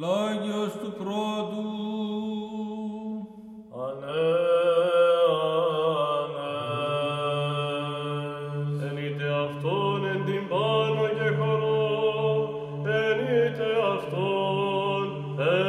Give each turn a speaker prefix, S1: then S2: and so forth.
S1: Λόγιος του πρώτου.
S2: Ανέ, ανέ. Εν είτε αυτόν εν την πάνω και χωρώ, εν είτε αυτόν εν